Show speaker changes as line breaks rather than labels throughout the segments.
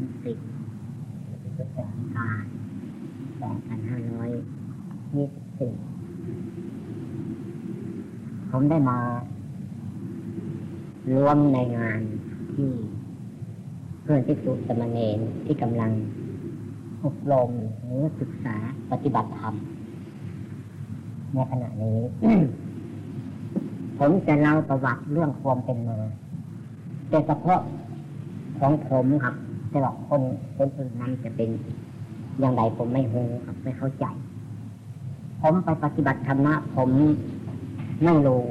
ามสิบพฤศจิกาสองพันห้าร้อยยี่สิบสี่ผมได้มารวมในงานที่เพื่อนที่สุสมณเณรที่กำลังอบรมหรือศึกษาปฏิบัติธรรมในขณะนี้ ผมจะเล่าประวัติเรื่องความเป็นมาแต่เฉพาะของผมครับ แต่ว่าคนคนอื่นนั้นจะเป็นอย่างไรผมไม่รู้ครับไม่เข้าใจ ผมไปปฏิบัติธรรมะผมไม่รู้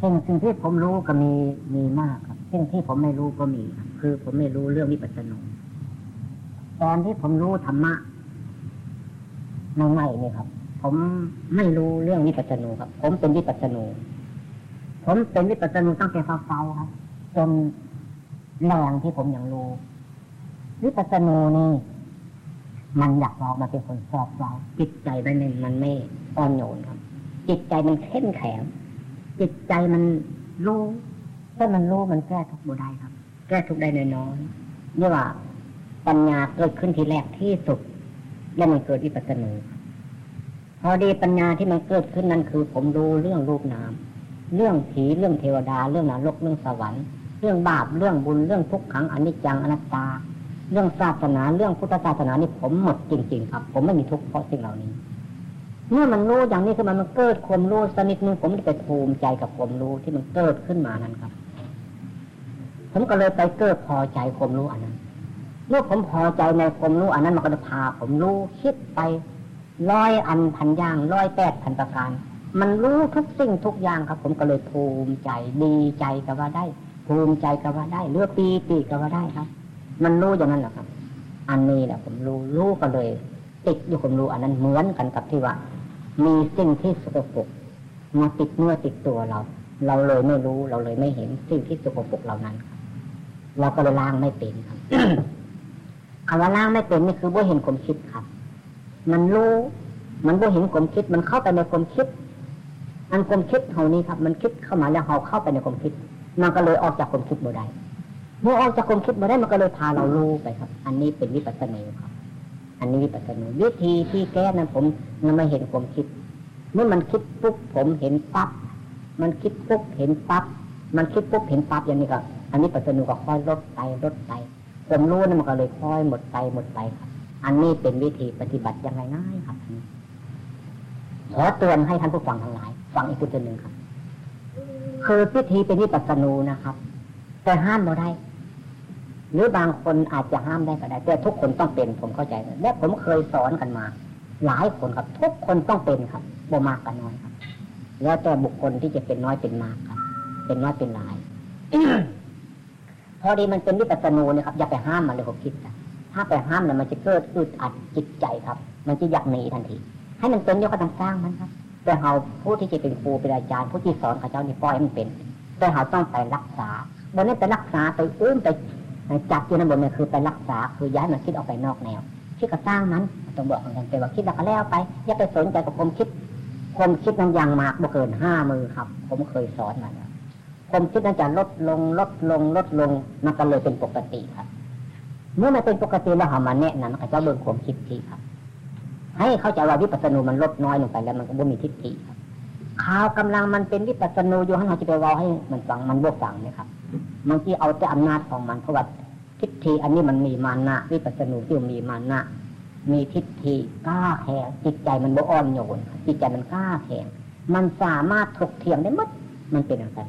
สิ่งสิ่งที่ผมรู้ก็มีมีมากครับสิ่งที่ผมไม่รู้ก็มีครับคือผมไม่รู้เรื่องวิปัสสนาตอนที่ผมรู้ธรรมะใหม่ๆนี่ครับ ผมไม่รู้เรื่องวิปัสสนาครับ ผมเป็นวิปัสสนาผมเป็นวิปัสสนาตั้งแต่เฝ้าๆครับ จน แรงที่ผมยังรู้วิปัสสนานี่ มันอยากเรามาเป็นคนสอบเราจิตใจมันมันไม่อ่อนโยนครับ จิตใจมันเข้มแข็งจิตใจมันรู้ถ้ามันรู้มันแก้ทุกบุได้ครับ แก้ทุกได้น้อยๆนี่ว่าปัญญาเกิดขึ้นทีแรกที่สุด แล้วมันเกิดวิปัสสนาพอดีปัญญาที่มันเกิดขึ้นนั้นคือ ผมรู้เรื่องรูปนามเรื่องผีเรื่องเทวดา เรื่องนรกเรื่องสวรรค์ เรื่องบาปเรื่องบุญเรื่องทุกขังอนิจจังอนัตตา เรื่องศาสนาเรื่องพุทธศาสนานี่ผมหมดจริง ๆ ครับ ผมไม่มีทุกข์เพราะสิ่งเหล่านี้ เมื่อมันรู้อย่างนี้คือมันมันเกิดความรู้สนิดนึงผมจะไปภูมิใจกับความรู้ที่มันเกิดขึ้นมานั้นครับ ผมก็เลยไปเกิดพอใจความรู้อันนั้นเมื่อผมพอใจในความรู้อันนั้นมันก็จะพาผมรู้คิดไปร้อยอันพันอย่างร้อยแปดพันประการ มันรู้ทุกสิ่งทุกอย่างครับ ผมก็เลยภูมิใจดีใจกับว่าได้ ภูมิใจกับว่าได้เลือกปีติกับว่าได้ครับ มันรู้อย่างนั้นแหละครับ อันนี้แหละผมรู้รู้ก็เลย ติดอยู่ผมรู้อันนั้นเหมือนกันกับที่ว่า มีสิ่งที่สกปรกมาติดเนื้อติดตัวเรา เราเลยไม่รู้เราเลยไม่เห็นสิ่งที่สกปรกเหล่านั้นเราก็เลยล้างไม่เป็นครับคำว่าล้างไม่เป็นนี่คือว่าเห็นความคิดครับ มันรู้ มันว่าเห็นความคิด มันเข้าไปในความคิด อันความคิดเฮานี้ครับ มันคิดเข้ามาแล้วเฮาเข้าไปในความคิด มันก็เลยออกจากความคิดบ่ได้เมื่อออกจากความคิดบ่ได้มันก็เลยพาเรารู้ไปครับ อันนี้เป็นวิปัสสนาครับ อันนี้วิปัสสนาวิธีที่แก้นั้นผมยังไม่เห็นความคิด เมื่อมันคิดปุ๊บผมเห็นปั๊บมันคิดปุ๊บเห็นปั๊บมันคิดปุ๊บเห็นปั๊บอย่างนี้ก็อันนี้ปัสสนาก็ค่อยลดไปลดไปผมรู้นั่นมันก็เลยค่อยหมดไปหมดไปครับ อันนี้เป็นวิธีปฏิบัติอย่างไรง่ายครับขอเตือนให้ท่านผู้ฟังทั้งหลาย ฟังอีกคนหนึ่งครับ คือพิธีเป็นวิปัสสนูนะครับ แต่ห้ามเราได้ หรือบางคนอาจจะห้ามได้ก็ได้ แต่ทุกคนต้องเป็นผมเข้าใจและผมเคยสอนกันมา หลายคนครับ ทุกคนต้องเป็นครับบ่มากกันน้อยครับ แล้วแต่บุคคลที่จะเป็นน้อยเป็นมากครับ เป็นน้อยเป็นหลายพอดีมันเป็นวิปัสสนูเนี่ยครับอย่าไปห้ามมันเลยผมคิดนะถ้าไปห้ามเนี่ยมันจะเกิดอึดอัดจิตใจครับ มันจะอยากหนีทันที ให้มันเป็นเดียวก็ต้องสร้างมันครับ แต่เราผู้ที่จะเป็นครูเป็นอาจารย์ ผู้ที่สอนข้าเจ้านี่ปล่อยมันเป็น แต่เราต้องไปรักษาบนนี้ไปรักษาไปอุ้มไปจับอยู่ในบนนี่คือไปรักษาคือย้ายมันคิดออกไปนอกแนวคิดก็สร้างมันต้องบอกเหมือนกันแต่ว่าคิดแล้วก็แล้วไป อย่าไปสนใจกับผมคิดผมคิดนั้นยังมากบ่เกินห้ามือครับ ผมเคยสอนมาแล้วผมคิดนั้นจะลดลงลดลงลดลงมันก็เลยเป็นปกติครับ เมื่อมันเป็นปกติแล้วหามาแนะนำข้าเจ้าเบิ่งความคิดทีครับ ให้เข้าใจว่าวิปัสสนูมันลดน้อยลงไปแล้วมันก็บ่มีทิฏฐิครับข่าวกำลังมันเป็นวิปัสสนูอยู่ให้เราจะไปว่าให้มันฟังมันบวกฟังนะครับบางทีเอาแต่อำนาจของมันเพราะว่าทิฏฐิอันนี้มันมีมานะวิปัสสนูที่มีมานะมีทิฏฐิกล้าแข็งจิตใจมันบ่อ่อนโยนจิตใจมันกล้าแข็งมันสามารถถกเถียงได้หมดมันเป็นอย่างไร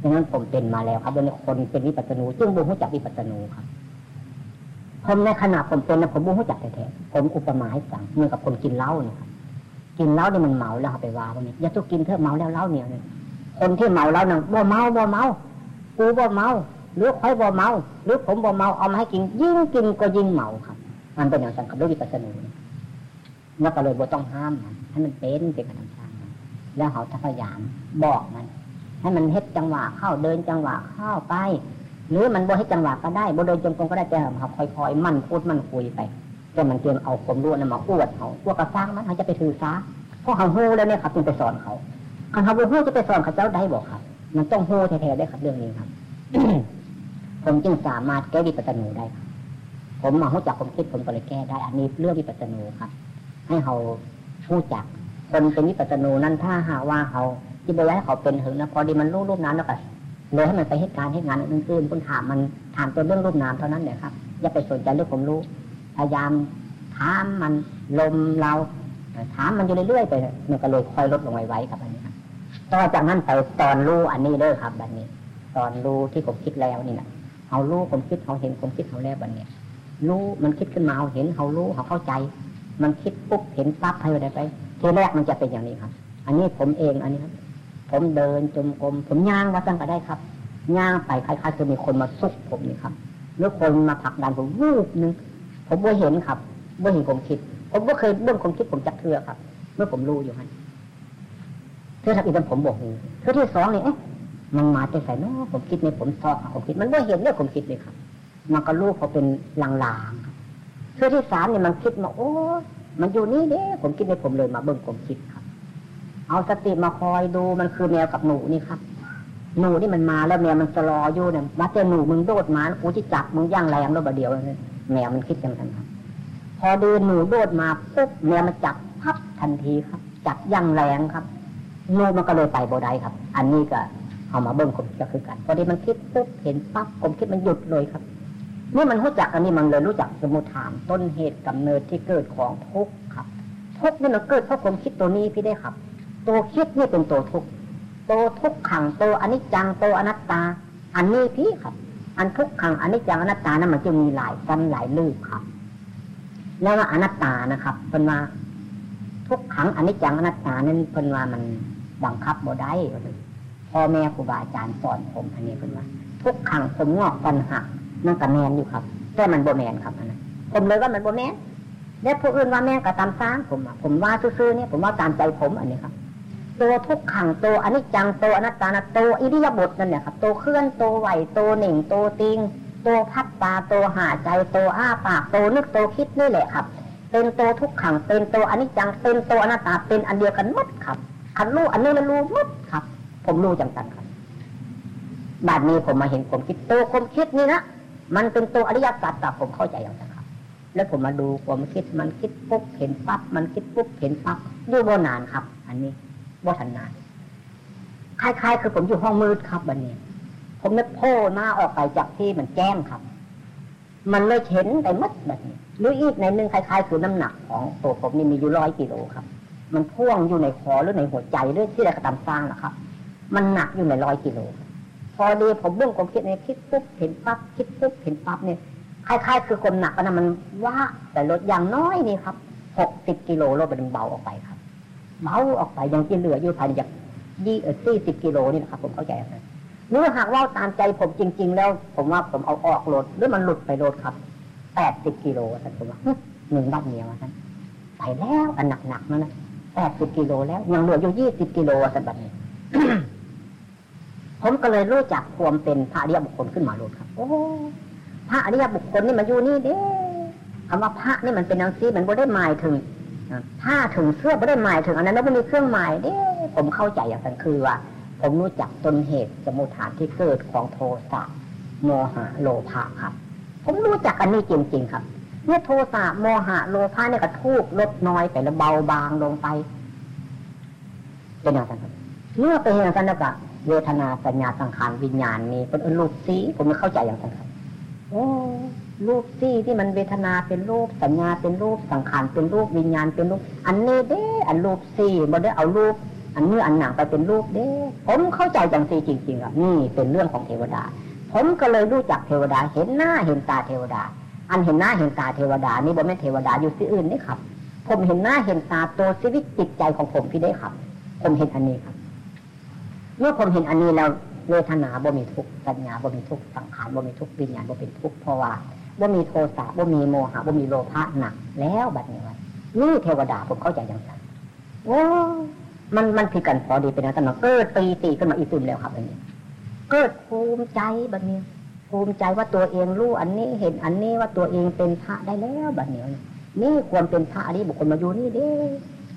ดังนั้นผมเป็นมาแล้วครับเป็นคนเป็นวิปัสสนูจึงบุหูจักวิปัสสนูครับ ผมในขณะผมเป็นนะผมบุหูจักแท้ๆผมอุปมาให้ฟังเหมือนกับคนกินเหล้าเนี่ยกินเหล้าเนี่ยมันเมาแล้วไปว่าพวกนี้อย่าต้องกินเถอะเมาแล้วเหล้าเนี่ยคนที่เมาแล้วนั่งบ่เมาบ่เมากูบ่เมาหรือใครบ่เมา หรือผมบ่เมาเอามาให้กิน ยิ่งกินก็ยิ่งเมาครับ มันเป็นอย่างสังกับด้วยวิปัสสนูแล้วก็เลยบ่ต้องห้ามมันให้มันเป็นเป็นธรรมชาติแล้วเขาพยายามบอกมันให้มันเฮ็ดจังหวะเข้าเดินจังหวะเข้าไป หรือมันบ่ให้จังหวะก็ได้บ่เดินจงกรมก็ได้แต่เขาค่อยๆมั่นพูดมั่นคุยไปจนมันเตรียมเอาความรู้นั้นมาอวดเขาพวกกระซังมันเขาจะไปถือซาเพราะเขาโหแล้วเนี่ยครับจึงไปสอนเขาคันเขาโหจะไปสอนเขาเจ้าได้บอกครับ มันต้องโหแท้ๆได้ครับเรื่องนี้ครับผมจึงสามารถแก้วิปัสสนูได้ครับผมมาหู้จักผมคิดผมก็เลยแก้ได้ อันนี้เรื่องวิปัสสนูครับ ให้เขาหู้จักคนเป็นวิปัสสนูนั้นถ้าหาว่าเขาที่บอกให้เขาเป็นหึงนะพอดีมันรู้รูปน้ำแล้วก็ เลยให้มันไปเหตุการณ์เหตุงานอื่นๆคุณถามมันถามตัวเรื่องรูปน้ำเท่านั้นเลยครับ อย่าไปสนใจเรื่องผมรู้ พยายามถามมันลมเราถามมันอยู่เรื่อยๆไปมันก็เลยค่อยลดลงไว้ๆครับอันนี้ครับต่อจากนั้นไปตอนรู้อันนี้เด้อครับแบบนี้ ตอนรู้ที่ผมคิดแล้วนี่นะเขารู้ผมคิดเขาเห็นผมคิดเขาแล้วแบบนี้รู้มันคิดขึ้นมาเขาเห็นเขารู้เขาเข้าใจ มันคิดปุ๊บเห็นปั๊บให้ได้ไปทีแรกมันจะเป็นอย่างนี้ครับ อันนี้ผมเองอันนี้ครับ ผมเดินจมกรมผมย่างว่าตั้งก็ได้ครับย่างไปคล้ายๆจะมีคนมาซุกผมนี่ครับหรือคนมาผลักดันผมวูบนึงผมว่าเห็นครับว่าเห็นผมคิด ผมว่าเคยเรื่องความคิดผมจักเทือครับ เมื่อผมรู้อยู่ให้เทือทักอีกผมบอกเทือที่สองนี่เอ๊ะมันมาแต่ใส่เนาะผมคิดในผมซอกผมคิด มันว่าเห็นเรื่องผมคิดเลยครับ มันก็รู้เขาเป็นลางๆครับเทือที่สามเนี่ยมันคิดมาโอ้มันอยู่นี่เด้ผมคิดในผมเลยมาเบิ่งผมคิดค เอาสติมาคอยดูมันคือแมวกับหนูนี่ครับ หนูนี่มันมาแล้วแมวมันจะรออยู่เนี่ยมาเจอหนูมึงโดดมากูจะจับมึงย่างแรงแล้วบะเดียวเลยแมวมันคิดอย่างนั้นครับ พอดูหนูโดดมาปุ๊บแมวมันจับพับทันทีครับ จับย่างแรงครับหนูมันก็เลยไปโบได้ครับ อันนี้ก็เอามาเบิ้งผมก็คือกันพอดีมันคิดปุ๊บเห็นปั๊บผมคิดมันหยุดเลยครับเมื่มันรู้จักอันนี้มันเลยรู้จักสมุทฐานต้นเหตุกำเนิดที่เกิดของทุกข์ครับทุกข์นี่มันเกิดเพราะผมคิดตัวนี้พี่ได้ครับ ตัวคิดนี่เป็นตัวทุกข์ตัวทุกขังตัวอนิจจังตัวอนัตตา อันนี้พี่ครับ อันทุกขังอนิจจังอนัตตานั้นมันจะมีหลายซ้ำหลายลืบครับ แล้วว่าอนัตตานะครับเป็นว่าทุกขังอนิจจังอนัตตานั้นเป็นว่ามันบังคับบ่ได้พ่อแม่ครูบาอาจารย์สอนผมอันนี้เป็นว่า ทุกขังผมงอกปัญหานั่นก็แมนอยู่ครับแต่มันโบแมนครับนะผมเลยว่ามันโบแมนแล้วผู้อื่นว่าแม่ก็ตามสร้างผมผมว่าซื่อๆเนี่ยผมว่าตามใจผมอันนี้ครับ ตัวทุกขังตัวอนิจจังตัวอนัตตานะตัวอิริยาบถนั่นเนี่ยครับตัวเคลื่อนตัวไหวตัวหนึ่งตัวติงตัวพัดตาตัวหาใจตัวอ้าปากตัวนึกตัวคิดนี่แหละครับ เป็นตัวทุกขังเป็นตัวอนิจจังเป็นตัวอนัตตาเป็นอันเดียวกันมดครับคันรู้อันนี้มันรู้มดครับ ผมรู้จังสันครับบัดนี้ผมมาเห็นผมคิดตัวผมคิดนี่นะมันเป็นตัวอริยสัจแต่ผมเข้าใจอย่างนั้นครับ แล้วผมมาดูผมคิดมันคิดปุ๊บเห็นปั๊บมันคิดปุ๊บเห็นปั๊บอยู่บ่นานครับ อันนี้ บ่าทันนานคล้ายๆ คือผมอยู่ห้องมืดครับวันนี้ ผมนึกโผล่หน้าออกไปจากที่มันแจ้งครับ มันเลยเห็นไปมัดแบบนี้หรืออีกในหนึ่งคล้ายๆ คือน้ำหนักของตัวผมนี่มีอยู่ร้อยกิโลครับ มันพ่วงอยู่ในคอหรือในหัวใจหรือที่เรกระทำสร้างนะครับ มันหนักอยู่ในร้อยกิโล พอดีผมเบื้องความคิดในคิดปุ๊บเห็นปั๊บคิดปุ๊บเห็นปั๊บเนี่ยคล้ายๆ คือคนหนักนะมันว่าแต่ลดอย่างน้อยนี่ครับหกสิบกิโลลดไปเป็นเบาออกไปครับ เบาออกไปยังที่เหลืออยู่ภายในจากยี่สี่สิบกิโลนี่นะครับผมเข้าใจนะหรือหากว่าตามใจผมจริง ๆ แล้ว ผมว่าผมเอาออกรถหรือมันหลุดไปรถครับแปดสิบกิโลท่านผมว่าหนึ่งบ้านเมียท่านไปแล้วอันหนักๆนั่นนะแปดสิบกิโลแล้ว ยังเหลืออยู่ยี่สิบกิโลท่านแบบนี้ผมก็เลยรู้จักความเป็นพระอริยบุคคลขึ้นมาลดครับ โอ้พระอริยบุคคลนี่มาอยู่นี่เด้คำว่าพระนี่มันเป็นนังซีมันไม่ได้หมายถึง ถ้าถึงเสื้อไม่ได้หมายถึงอันนั้นแล้วไม่มีเครื่องหมายเด้ผมเข้าใจอย่างนั้นคือว่า ผมรู้จักต้นเหตุสมุทฐานที่เกิดของโทสะโมหะโลภะครับ ผมรู้จักอันนี้จริง ๆ ครับเนี่ยโทสะโมหะโลภะเนี่ยก็ทุกลดน้อยไปแล้วเบาบางลงไปเป็นอย่างนั้นเมื่อเป็นอย่างนั้นแล้วก็เวทนาสัญญาสังขารวิญญาณนี่เป็นรูปสีผมไม่เข้าใจอย่างนั้นครับโอ้ รูปสีที่มันเวทนาเป็นรูปสัญญาเป็นรูปสังขารเป็นรูปวิญญาณเป็นรูป อันนี้เด้อันรูปสีมันได้เอารูป อันเนื้ออันหนังไปเป็นรูปเด้ ผมเข้าใจอย่างสีจริงๆอะนี่เป็นเรื่องของเทวดา ผมก็เลยรู้จักเทวดา เห็นหน้าเห็นตาเทวดา อันเห็นหน้าเห็นตาเทวดา นี่บ่แม่เทวดาอยู่ที่อื่นนี่ครับ ผมเห็นหน้าเห็นตาตัวชีวิตจิตใจของผมพี่ได้ครับ ผมเห็นอันนี้ครับ เมื่อผมเห็นอันนี้แล้วเวทนาบ่มีทุกสัญญาบ่มีทุกสังขารบ่มีทุกวิญญาณบ่เป็นทุกเพราะว่า บ่ามีโทสะบ่ามีโมหะบ่ามีโลภะหนักแล้วบัดนี้ว่านี่เทวดาผมเข้าใจอย่างนั้นโอ้มันมันผิดกันพอดีเป็นอะไรกันเกิดตีตีขึ้นมาอีตุนแล้วครับอันนี้ เกิดภูมิใจบัดนี้ภูมิใจว่าตัวเองรู้อันนี้เห็นอันนี้ว่าตัวเองเป็นพระได้แล้วบัดนี้นี่ความเป็นพระนี้บุคคลมาอยู่นี่เด้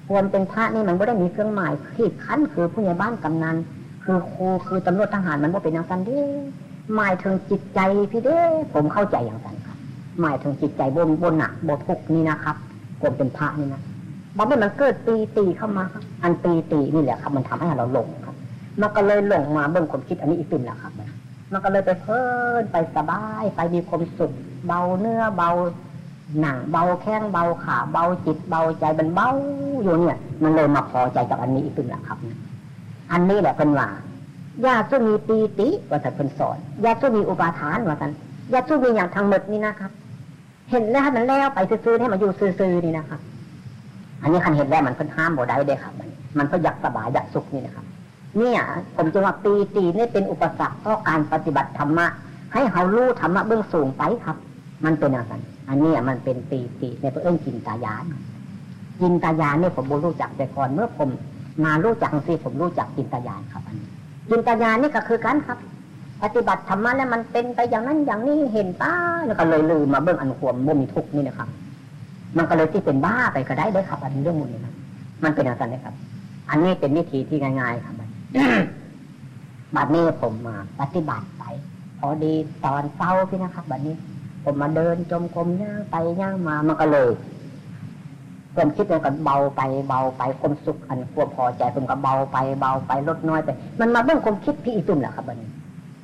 ความเป็นพระนี่มันไม่ได้มีเครื่องหมายขีดขั้นคือผู้ใหญ่บ้านกำนันคือครูคือตำรวจทหารมันว่าเป็นอย่างนั้นดิหมายถึงจิตใจพี่เด้ผมเข้าใจอย่างนั้น หมายถึงจิตใจบนบนหนักบนทุกนี่นะครับผมเป็นพระนี่นะบางทีมันเกิดตีตีเข้ามาครับอันตีตีนี่แหละครับ มันทำให้เราหลงครับ มันก็เลยหลงมาเบื้องความคิดอันนี้อีกตึมแหละครับ มันก็เลยไปเพลินไปสบาย ไปมีความสุขเบาเนื้อเบาหนังเบาแข้งเบาขาเบาจิตเบาใจมันเบาอยู่เนี่ย มันเลยมาพอใจกับอันนี้อีกตึมแหละครับ อันนี้แหละเป็นว่าญาติมีปีติว่าแต่เป็นสอนญาติมีอุปาทานว่าท่านญาติมีอย่างทางหมดนี่นะครับ เห็นแล้วมันแล้วไปซื้อๆให้มาอยู่ซื้อๆนี่นะครับ อันนี้คันเห็นแล้วมันเพิ่นห้ามบ่ได้เด้ครับ มันมันเพิ่นอยากสบายอยากสุขนี่นะครับ เนี่ย ผมจึงว่าปีตีนี่เป็นอุปสรรคต่อการปฏิบัติธรรมะให้เขารู้ธรรมะเบื้องสูงไปครับ มันเป็นอย่างนั้นอันนี้มันเป็นปีตีในพระเอิญกินตายานกินตายานเนี่ยผมรู้จักแต่ก่อนเมื่อผมมารู้จักสิผมรู้จักกินตายานครับอันนี้กินตายานนี่ก็คือกันครับ ปฏิบัติธรรมะแล้วมันเป็นไปอย่างนั้นอย่างนี้เห็นป้าแล้วก็เลยลืมมาเบื้องอันควมบ่มีทุกนี่นะครับ มันก็เลยที่เป็นบ้าไปก็ได้ได้ครับอันนี้เรื่องมูลนี้นะมันเป็นอย่างนั้นเลยครับ อันนี้เป็นวิธีที่ง่าย ๆ ครับบัดนี้ผมมา ปฏิบัติไป พอดีตอนเช้าพี่นะครับบัดนี้ ผมมาเดินจมกรมย่างไปย่างมามันก็เลยความคิดมันก็เบาไปเบาไปความสุขอันควบพอใจผมก็เบาไปเบาไปลดน้อยไป มันมาเบื้องความคิดพี่อีตุ่มแหละครับบัดนี้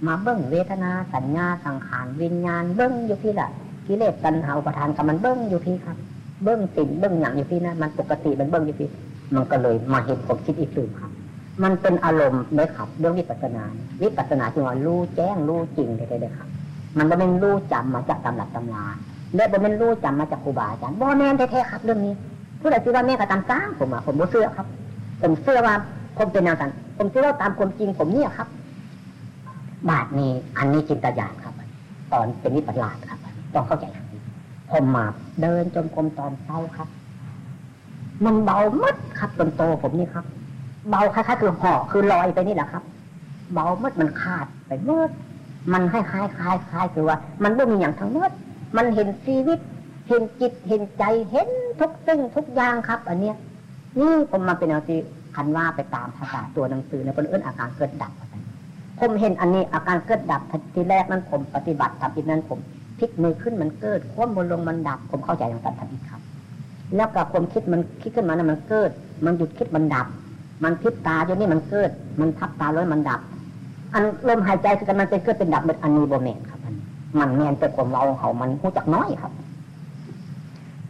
มาเบื้องเวทนาสัญญาสังขารวิญญาณเบื้องอยู่พี่ละกิเลสตัณหาอุปทานกับมันเบื้องอยู่พี่ครับ เบื้องสิ่งเบื้องอย่างอยู่พี่นะมันปกติมันเบื้องอยู่พี่มันก็เลยมาเห็นความคิดอีกตุ่มครับ มันเป็นอารมณ์เลยครับเรื่องวิปัสสนาวิปัสสนาจึงว่ารู้แจ้งรู้จริงได้เลยครับ มันไม่เป็นรู้จำมาจากตำรับตำราและบ่เป็นรู้จำมาจากครูบาอาจารย์บ่แม่นแท้ๆครับ เรื่องนี้ผู้ใดที่ว่าแม่ก็ตามสร้างผมอะผมบ่เชื่อครับ ผมเชื่อว่าผมเป็นแนวนั้นผมเชื่อว่าตามความจริงผมเนี่ยครับ บาทนี้อันนี้จินตญาณครับ ตอนเป็นวิปัสสนครับ ต้องเข้าใจอย่างนี้ผมมาเดินจมกรมตอนเช้าครับ มันเบามัดครับจนโตผมนี่ครับ เบาคล้ายๆคือห่อคือลอยไปนี่แหละครับ เบามัดมันขาดไปเมื่อมันคล้ายคล้ายคล้ายคล้ายคือว่า มันไม่มีอย่างทั้งเมื่อมันเห็นชีวิต เห็นจิตเห็นใจเห็นทุกสิ่งทุกอย่างครับ อันเนี้ยนี่ผมมาเป็นอาที่คันว่าไปตามภาษาตัวหนังสือในคนเอื้นอาการเกิดดับ ผมเห็นอันนี้อาการเกิดดับทีแรกนั้นผมปฏิบัติทำอีกนั้นผมพลิกมือขึ้นมันเกิดคว่ำบนลงมันดับ ผมเข้าใจอย่างนั้นทันทีครับ แล้วกับความคิดมันคิดขึ้นมานะมันเกิด มันหยุดคิดมันดับ มันพิบตาจนนี่มันเกิด มันทับตาแล้วมันดับ อันลมหายใจคือกันมันเป็นเกิดเป็นดับเป็นอันนี้โบเมนครับ มันมันแมนแต่ความเราเขามันหูจักน้อยครับ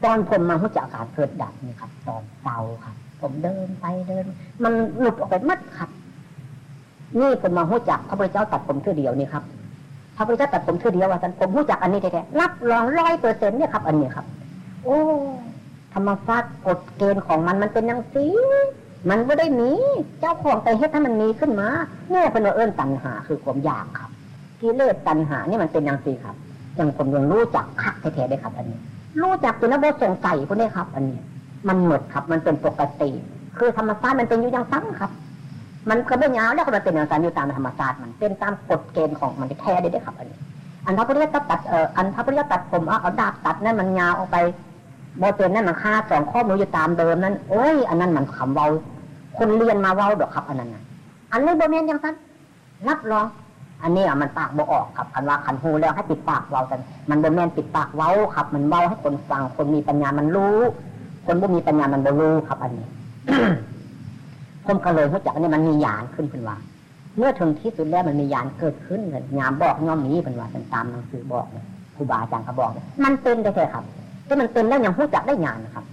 ตอนผมมาหูจักอาการเกิดดับนี่ครับ ตอนเศร้าครับ ผมเดินไปเดิน มันหลุดออกไปมัดครับ นี่ผมมาหู้จักพระพุทธเจ้าตัดผมเท่าเดียวนี่ครับพระพุทธเจ้าตัดผมเท่าเดียวว่าท่านผมหู้จักอันนี้แท้ๆรับรองร้อยเปอร์เซ็นต์เนี่ยครับ อันนี้ครับ โอ้ธรรมชาติกฎเกณฑ์ของมันมันเป็นย่างสีมันไม่ได้มี เจ้าของไปเฮ็ดให้มันมีขึ้นมาเนี่ยเป็นเอิ้นตัณหาคือความอยากครับกิเลสตัณหานี่มันเป็นย่างสีครับอย่างผมยังรู้จักคักแท้ๆได้ครับ อันนี้ รู้จักจนแล้วสงสัยพวกนี้ครับ อันนี้ มันหมดครับ มันเป็นปกติ คือธรรมชาติมันเป็นอยู่ย่างซ้ำครับ มันก็ไม่ยาวแล้วก็มันเป็นอย่างนั้นอยู่ตามธรรมชาติมันเป็นตามกฎเกณฑ์ของมันแท้ได้ได้ครับอันนี้อันพระพุทธเจ้าตัดเอ่ออันพระพุทธเจ้าตัดผมเอาเอาดาบตัดนั่นมันยาวออกไปโบเตนนั่นมันค่าสองข้อมืออยู่ตามเดิมนั้นโอ้ยอันนั้นมันคำเว้าคนเรียนมาเว้าดอกครับอันนั้นนะอันนี้โบเมนยังสั้นรับรอง อันนี้อะมันปากโบออกครับคันว่าคันหูแล้วให้ปิดปากเว้ากันมันโบแมนปิดปากเว้าครับ มันเว้าให้คนฟังคนมีปัญญามันรู้ คนบ่มีปัญญามันบ่รู้ครับ อันนี้ ผมก็เลยรู้จักอันนี้มันมียานขึ้นเป็นว่า เมื่อถึงที่สุดแล้วมันมียานเกิดขึ้นเลยยามบอกย่อมมีเป็นว่าเป็นตามหนังสือบอกเลยครูบาอาจารย์ก็บอกเลยมันเป็นได้เลยครับที่มันเป็นแล้วยังรู้จักได้ยานนะครับ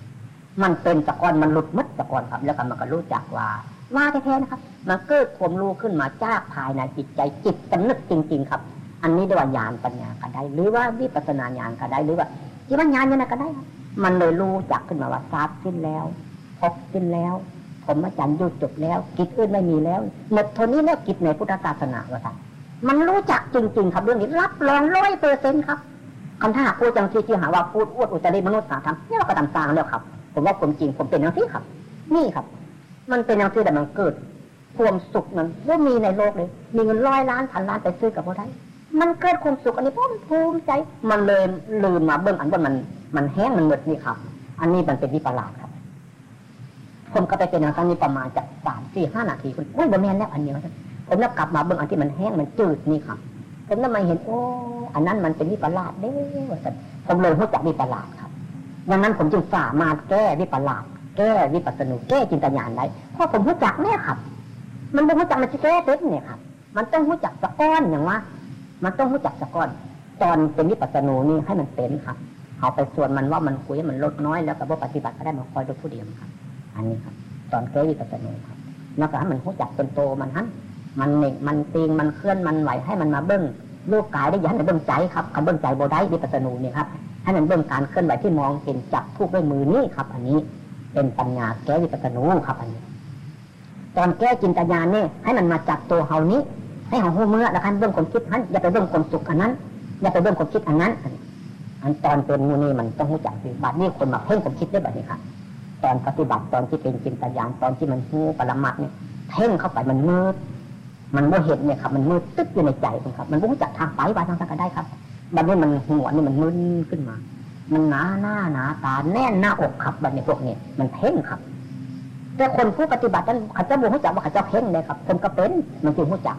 มันเป็นตะกอนมันหลุดมัดตะกอนครับ แล้วก็มันก็รู้จักว่าว่าแท้ๆนะครับมันเกิดความรู้ขึ้นมาจากภายในจิตใจจิตสำนึกจริง ๆ ครับ อันนี้เรียกว่าญาณปัญญาก็ได้ หรือว่าวิปัสสนาญาณก็ได้ หรือว่าจิตวิญญาณยังไงก็ได้ มันเลยรู้จักขึ้นมาว่าทราบสิ้นแล้วพบสิ้นแล้ว ผมอาจารย์ยุดจบแล้ว กิจอื่นไม่มีแล้วหมดทนนี้แล้วกิจในพุทธศาสนาว่าท่านมันรู้จักจริง ๆ ครับเรื่องนี้รับรองร้อยเปอร์เซ็นต์ครับคำถ้าพูดจังที่ที่หาว่าพูดอวดอุตริมนุษย์สาธรรมนี่เราก็ตามตางแล้วครับ ผมว่าผมจริงผมเป็นอย่างที่ครับ นี่ครับ มันเป็นอย่างที่แต่มันเกิดความสุขมันไม่มีในโลกเลยมีเงินร้อยล้านพันล้านไปซื้อกับพวกได้มันเกิดความสุขอันนี้ผมภูมิใจ มันเลยลืมมาเบื้องอันว่ามัน มันแห้งมันหมดนี่ครับ อันนี้มันเป็นที่ปลาดครับ ผมก็ไปเป็นอย่างนี้ประมาณจากสามสี่ห้านาทีคุณโอ้ยบะแมนแล้วอันนี้ผมแล้วกลับมาเบื้องอันที่มันแห้งมันจืดนี่ครับผมนั่นมาเห็นโอ้อันนั้นมันเป็นวิปลาสเด้อผมเลยรู้จักวิปลาสครับดังนั้นผมจึงสามารถแก้วิปลาสแก้วิปัสสนุแก้จินตญาณได้เพราะผมรู้จักเนี่ยครับ มันไม่รู้จักมันจะแก้เป็นเนี่ยครับ มันต้องรู้จักสะก้อนอย่างว่า มันต้องรู้จักสะก้อน ตอนเป็นวิปัสสนูนี่ให้มันเป็นครับเอาไปส่วนมันว่ามันคุยมันลดน้อยแล้วกับว่าปฏิบัติก็ได้มาคอยดูผู้เดียวครับ อันนี้ครับ ตอนแก้วิปัสสนูครับแล้วก็ให้มันรู้จักจนโตมันหันมันเน่งมันตีงมันเคลื่อนมันไหวให้มันมาเบิ้งรูปกายได้ยันในเบิ้งใจครับคำเบิ้งใจโบได้วิปัสสนูนี่ครับให้มันเบิ้งการเคลื่อนไหวที่มองเห็นจับทุกด้วยมือนี่ครับ อันนี้เป็นปัญญาแก้วิปัสสนูครับ อันนี้ ตอนแก้จินตญาณนี่ให้มันมาจับตัวเฮานี้ ให้เฮาหูเมื่อแล้วคันเบิ้งคนคิดนั้นอย่าไปเบิ้งคนสุขอันนั้นอย่าไปเบิ้งคนคิดอันนั้นอันตอนเป็นมูนี่มันต้องรู้จักสิบัดนี้คนมาเพ่งคนคิดได้แบบนี้ครับ ตอนปฏิบัติตอนที่เป็นจินตญาณตอนที่มันหูปรมัดเนี่ยเพ่งเข้าไปมันมืด มันโมเห็นเนี่ยครับ มันมืดตึ๊บอยู่ในใจคุณครับ มันรู้จักทางไปว่าทางทางก็ได้ครับบัดนี้มันหัวนี่มันมึนขึ้นมา มันหนาหน้าหนาตาแน่นหน้าอกครับบัดนี้พวกนี้มันเพ่งครับแต่คนผู้ปฏิบัตินั้นเขาจะบูรู้จักว่าเขาจะเพ่งเลยครับคนก็เป็นมันจึงรู้จัก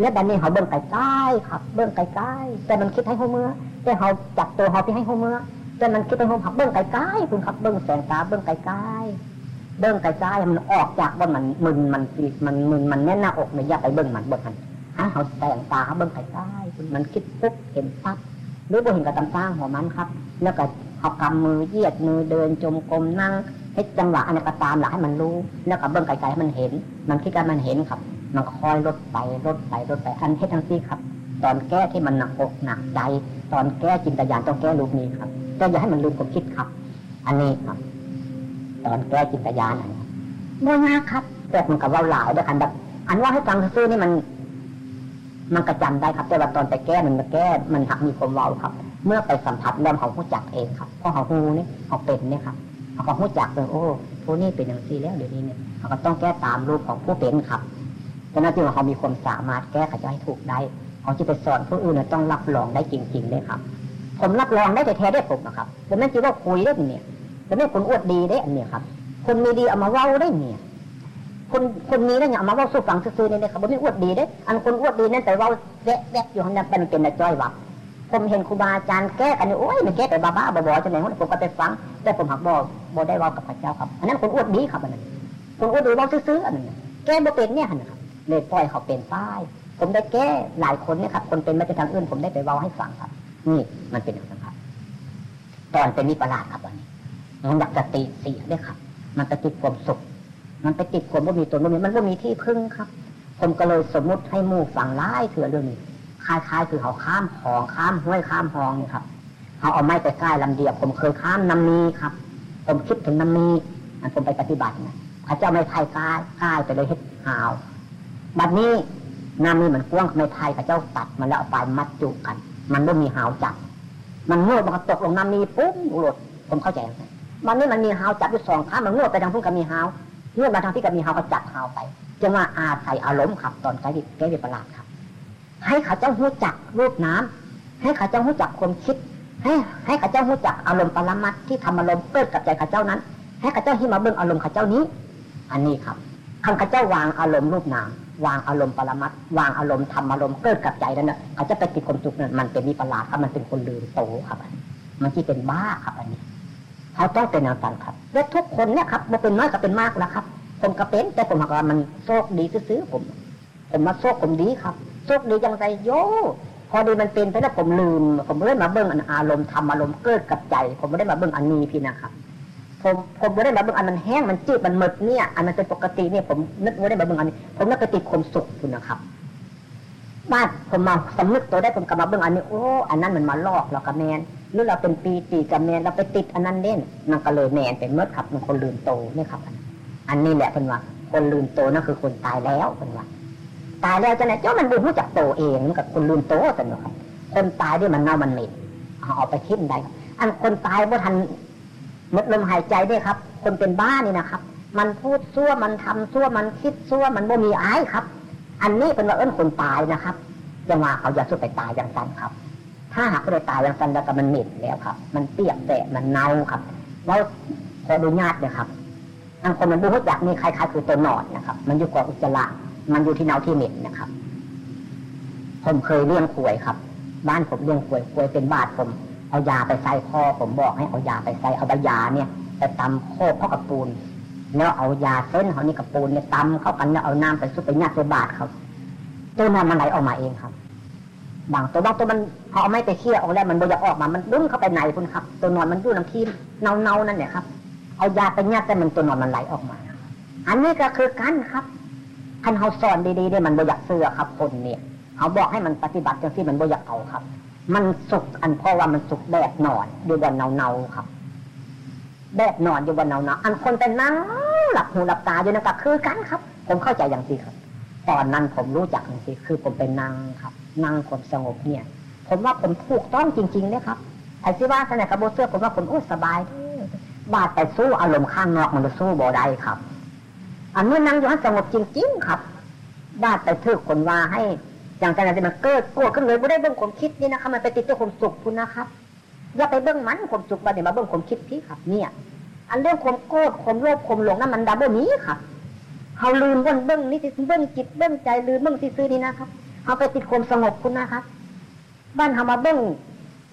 และบัดนี้เขาเบิ่งไกลๆครับ เบิ่งไกลๆแต่มันคิดให้หัวมือแต่เขาจับตัวเขาไปให้หัวมือ แต่มันคิดให้หัวผักเบิ่งไกลๆคุณครับเบิ่งแสงตาเบิ่งไกลๆเบิ่งไกลๆมันออกจากว่ามันมึนมันมันมึนมันแน่นหน้าอกเนี่ยอย่าไปเบิ่งมันเบิ่งมันฮะเขาแสงตาเขาเบิ่งไกลๆมันคิดปุ๊บเห็นปั๊บหรือบ่เห็นกับตำสร้างหัวมันครับ แล้วก็เขากำมือเยียดมือเดินจมกรมนั่งให้จังหวะอันนี้ก็ตามหลักให้มันรู้ แล้วก็เบิ่งไกลๆให้มันเห็น มันคิดกันมันเห็นครับ มันคอยลดไปลดไปลดไปอันเฮ็ดทั้งซี่ครับ ตอนแก้ที่มันหนักอกหนักใจ ตอนแก้จินตญาณต้องแก้รูปนี้ครับ ก็อย่าให้มันลืมความคิดครับ อันนี้ครับ ตอนแก้จินตญาณอันนี้ไม่ยากครับแต่มันกับว่าหลายด้วยกันแบบอันว่าให้ฟังซื่อนี่มัน มันกระจำได้ครับ แต่ว่าตอนไปแก้มันมาแก้มันหักมีความเว้าครับ เมื่อไปสัมผัสเริ่มเขาหูจักเองครับเพราะเขาหูนี่เขาเป็นเนี่ยครับเขาก็หูจักเลยโอ้ผู้นี้เป็นอย่างซี่แล้วเดี๋ยวนี้เนี่ยเขาก็ต้องแก้ตามรูปของผู้เป็นครับฉะนั้นที่ว่าเขามีความสามารถแก้ไขให้ถูกได้เขาจะไปสอนผู้อื่นต้องรับรองได้จริงๆเลยครับ ผมรับรองได้แต่แท้ได้ผมนะครับแต่นั่นจีว่าคุยได้เนี่ยแต่ไม่คนอวดดีได้อันเนี้ยครับคนมีดีเอามาเว้าได้เนี่ยคนคนมีได้เนี่ยเอามาเว้าสู้ฟังซื่อๆเนี่ยครับผมไม่อวดดีได้อันคนอวดดีนั่นแต่เว้าแวะๆอยู่ข้างนั้นเป็นเป็นจ้อยวักผมเห็นครูบาอาจารย์แก้กันโอ้ยมันแก้แต่บ้าๆบอๆจะไหนผมก็ไปฟังแต่ผมหักบอบอได้ว้ากับพระเจ้าครับ อันนั้นคนอวดดีครับอันนั้นคนอวดดีว้าซื่อๆอันนั้นแก้บ่เป็นเนี่ยนะครับเลยปล่อยเขาเป็นป้าย ผมได้แก้หลายคนเนี่ยครับคนเป็นมาจากทางอื่นผมได้ไปเว้าให้ฟังครับ นี่มันเป็นอย่างนั้นครับ ตอนเป็นนิประลาดครับวันนี้มันอยากจะติเสียด้วยครับ มันไปติดความสุข มันไปติดความว่ามีตัวนี้มันว่ามีที่พึ่งครับ ผมก็เลยสมมุติให้มู่ฟังร้ายเถื่อเรื่องนี้คล้ายๆคือเขาข้ามหองข้ามห้วยข้ามหองนี่ครับเขาเอาไม้ไปใกล้ลำเดียบผมเคยข้ามน้ำมีครับ ผมคิดถึงน้ำมีอันผมไปปฏิบัตินะพระเจ้าไม่ไทยกล้ายกล้ายไปเลยเฮ็ดหาว บัดนี้น้ำมีมันกว้างไม่ไทยพระเจ้าตัดมันแล้วเอาไปมัดจุกัน มันไม่มีหาวจับ มันโง่มันก็ตกลงน้ำมีปุ๊บหลุดผมเข้าใจมันนี่มันมีหาวจับอยู่สองข้างมันโง่ไปทางพุ่งกับมีหาวโง่มาทางที่กับมีหาวก็จับหาวไปจึงว่าอาศัยอารมณ์ขับตอนใกล้ใกล้ประหลาดครับ ให้ข้าเจ้าหู้จักรูปน้ำให้ข้าเจ้าหู้จักความคิด ให้ให้ข้าเจ้าหู้จักอารมณ์ปรมัตที่ทำอารมณ์เกิดกับใจข้าเจ้านั้น ให้ข้าเจ้าที่มาเบิ่งอารมณ์ข้าเจ้านี้ อันนี้ครับคำข้าเจ้าวางอารมณ์รูปนาม วางอารมณ์ปรมัตวางอารมณ์ทำอารมณ์เกิดกับใจนั่นนะเขาจะไปติดความสุขนั่นมันเป็นวิปลาสครับมันเป็นคนลืมโตครับมันที่เป็นบ้าครับอันนี้เขาต้องเป็นอย่างนั้นครับ และทุกคนเนี่ยครับมันเป็นน้อยก็เป็นมากแล้วครับผมก็เป็นแต่ผมว่ามันโชคดีซื้อผม ผมมาโชคผมดีครับโชคดียังไงโยพอดีมันเป็นไปแล้วผมลืม ผมไม่ได้มาเบิ่งอันอารมณ์ทำอารมณ์เกิดกับใจ ผมไม่ได้มาเบิ่งอันนี้พี่นะครับ ผมผมไม่ได้มาเบิ่งอันมันแห้งมันจืดมันหมดเนี่ยอันมันเป็นปกติเนี่ยผมนึกไม่ได้มาเบิ่งอันนี้ผมนึกไปติความสุขคุณนะครับบ้านผมมาสำนึกตัวได้ผมกลับมาเบิ่งอันนี้โอ้อันนั้นมันมาลอกเรากับแมนหรือเราเป็นปีตีกับแมนเราไปติดอันนั้นเล่นนั่นก็เลยแมนเป็นเมื่อขับมันคนลืมโตนี่ครับ อันนี้แหละเป็นว่า คนลืมโตนั่นคือคนตายแล้วเป็นว่า ตายแล้วจะไหนเจ้ามันบุญรู้จักโตเองกับคนลืมโตสนุกครับคนตายด้วยมันเน่ามันเหม็นเอาไปคิดได้อันคนตายว่าทัน หมดลมหายใจด้วยครับ คนเป็นบ้านี่นะครับ มันพูดซั่วมันทำซั่วมันคิดซั่วมันบ่มีอายครับ อันนี้เป็นว่าเอิ้นคนตายนะครับยังว่าเขาอย่าสู้ไปตายอย่างสั้นครับ ถ้าหากไม่ได้ตายอย่างสั้นแล้วก็มันเหม็นแล้วครับ มันเปียกแตะมันเน่าครับ แล้วขอดูญาตินะครับอันคนมันบูรู้จักนี่คล้ายๆคือตัวหนอนนะครับ มันอยู่กับอุจจาระมันอยู่ที่เน่าที่เหม็นนะครับ ผมเคยเลี้ยงขวยครับ บ้านผมเลี้ยงขวยขวยเป็นบาทผม เอายาไปใส่คอผมบอกให้เอายาไปใส่เอาใบยาเนี่ยไปตำโคกเข้ากับปูนแล้วเอายาเส้นเขานี่กับปูนเนี่ยตำเข้ากันแล้วเอาน้ำไปซุปไปยัดใส่บาทครับตัวนอนมันไหลออกมาเองครับบางตัวบางตัวมันเขาเอาไม่ไปเคี่ยวเอาแล้วมันบอยากออกมา มันดุ้นเข้าไปไหนคุณครับ ตัวนอนมันดูน้ำทีมเน่าเนานั่นเนี่ยครับ เอายาไปยัดแต่มันตัวนอนมันไหลออกมา อันนี้ก็คือกันครับท่านเขาสอนดีๆเนี่ยมันบอยากเสื้อครับ คนเนี่ยเขาบอกให้มันปฏิบัติจังที่มันบอยากเอาครับ มันสุกอันเพราะว่ามันสุกแบบนอนอยู่บนเนาเนาครับ แบบนอนอยู่บนเนาเนาอันคนเป็นนั่งหลับหูหลับตาอยู่นั่นก็คือกันครับ ผมเข้าใจอย่างที่ครับ ตอนนั้นผมรู้จักอย่างที่คือผมเป็นนั่งครับนั่งความสงบเนี่ย ผมว่าผมถูกต้องจริงๆเลยครับไอ้ที่ว่าสนกระโบเสื้อผมว่าผมโอ้สบายบาดแต่สู้อารมณ์ข้างนอกมันจะสู้บ่ได้ครับ อันเมื่อนั่งอยู่ให้สงบจริงๆครับบาดแต่ถือคนว่าให้ อย่างใจนั้นมันเกิดกลัวขึ้นเลยไม่ได้เบิ้งความคิดนี่นะครับมันไปติดตัวความสุขคุณนะครับอย่าไปเบิ้งมันความสุขบัดเนี่ยมาเบิ้งความคิดพี่ครับ เนี่ย อันเรื่องความโกรธความโลภความหลงนั่นมันดับเบิลนี้ครับเขาลืมเบิ้งเบิ้งนี่เบิ้งจิตเบิ้งใจลืมเบิ้งซื่อนี่นะครับเขาไปติดความสงบคุณนะครับบ้านเขามาเบิ้ง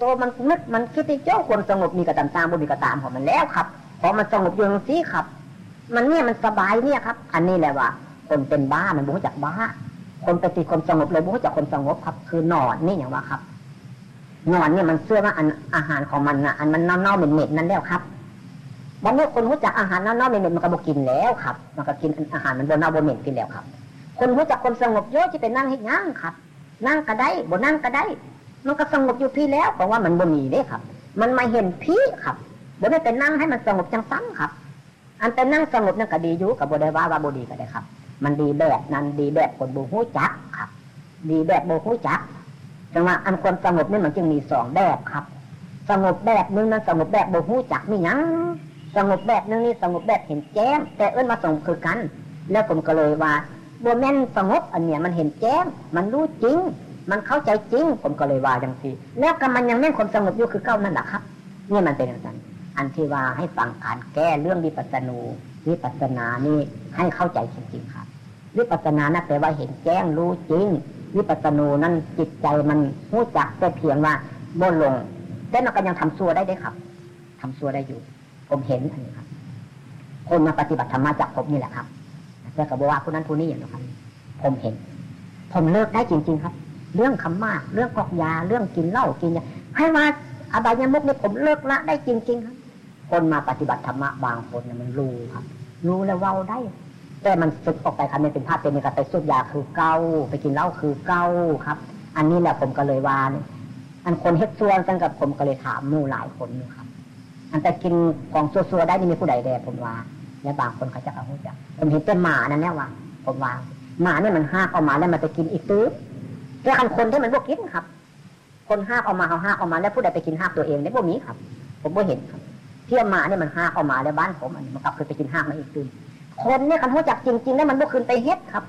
ตัวมันนึกมันคิดที่เจ้าความสงบมีกระตามตามบ่มีกระตามของมันแล้วครับพอมันสงบอยู่ตรงนี้ครับ มันเนี่ยมันสบายเนี่ยครับ อันนี้แหละว่าคนเป็นบ้ามันบุ้จากบ้า คนไปติความสงบเลยบุ้จากคนสงบครับ คือนอนนี่อย่างว่าครับนอนเนี่ยมันเชื่อว่าอันอาหารของมันนะอันมันเน่าๆเหม็นๆนั่นแล้วครับวันนี้คนรู้จักอาหารเน่าๆเหม็นๆมันก็บกินแล้วครับมันก็กินอาหารมันบนเน่าบนเหม็นกินแล้วครับ คนรู้จักความสงบเยอะที่ไปนั่งให้ย่างครับ นั่งก็ได้บนนั่งก็ได้ มันก็สงบอยู่พี่แล้วเพราะว่ามันบ่มีเด้ครับ มันมาเห็นพี่ครับบ่ได้ไปนั่งให้มันสงบจังซ้ำครับ อันแต่นั่งสงบนั่นก็ดีอยู่กับบ่ได้ว่าว่าบ่ดีก็ได้ครับ มันดีแบบนั้นดีแบบคนบูฮู้จักครับ ดีแบบบูฮู้จักแต่ว่าอันความสงบนี่มันจึงมีสองแบบครับ สงบแบบนึงนั้นสงบแบบบูฮู้จักมียังสงบแบบนึงนี่สงบแบบเห็นแจ้งแต่เอื้นมาสงคือกัน แล้วผมก็เลยว่าบัวแม่นสงบอันเนี้ยมันเห็นแจ้งมันรู้จริง มันเข้าใจจริง ผมก็เลยว่าอย่างที่แล้วก็มันยังแม่นความสงบอยู่คือเก้านั่นแหละครับนี่มันเป็นอย่างนั้นอันที่ว่าให้ฟังการแก้เรื่องวิปัสสนูวิปัสสนานี่ให้เข้าใจจริงๆครับ วิปัสสนานะแปลว่าเห็นแจ้งรู้จริงวิปัสสนูนั้นจิตใจมันรู้จักแต่เพียงว่าบ่ลงแต่มันก็ยังทำซัวได้ได้ครับทำซัวได้อยู่ ผมเห็นอันนี้ครับ คนมาปฏิบัติธรรมมาจากผมนี่แหละครับแต่กับว่าคนนั้นคนนี้อย่างนี้ครับ ผมเห็น ผมเลิกได้จริง ๆ ครับ เรื่องคำมาก เรื่องกอกยา เรื่องกินเหล้ากินยาให้มาอบายมุกเนี่ยผมเลิกละได้จริง ๆ ครับ คนมาปฏิบัติธรรมะบางคนเนี่ยมันรู้ครับ รู้แล้วเว้าได้ แต่มันสึกออกไปครับมันเป็นภาพเป็นการไปสูบยาคือเก้า ไปกินเหล้าคือเก้าครับ อันนี้แหละผมก็เลยว่าเนี่ยอันคนเฮ็ดส่วกันกับผมก็เลยถามมู่หลายคนอยู่ครับ อันแต่กินของซัวๆได้นี่มีผู้ใดแดผมว่าและบางคนเขาจะเอาหูจักผมเห็นเป็นหมานั่นแน่ว่า ผมว่าหมาเนี่ยมันห้าเอามาแล้วมันไปกินอีกตื้อแต่คันคนที่มันพวกกินครับ คนห้าเอามาเอาห้าเอามาแล้วผู้ใดไปกินห้าตัวเองเนี่ยพวกนี้ครับ ผมไม่เห็นครับเที่ยหมาเนี่ยมันห้าเอามาแล้วบ้านผมอันนี้มันกลับคืนไปกินห้ามาอีกตื้อ คนเนี่ยคันหูจักจริงๆแล้มันบ่คืนไปเฮ็ดครับ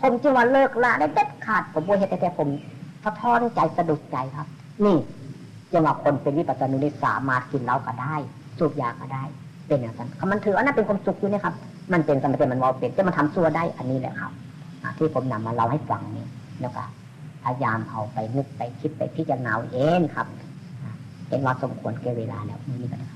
ผมจึงว่าเลิกละได้เด็ดขาดผมบ่เฮ็ดแต่ผมสะท้อนใจสะดุดใจครับ นี่จังหวะคนเป็นวิปัสสนุนิสามารถกินเหล้าก็ได้ สูบยาก็ได้ เป็นอย่างนั้นมันถือว่านั่นเป็นความสุขอยู่นะครับ มันเป็นสมเป็นมันวอลเป็นจะมาทำซัวได้อันนี้แหละครับที่ผมนำมาเล่าให้ฟังนี่แล้วก็พยายามเอาไปนึกไปคิดไปพิจารณาเองครับ เป็นว่าสมควรแก่เวลาแล้วนี่ก็นะครับ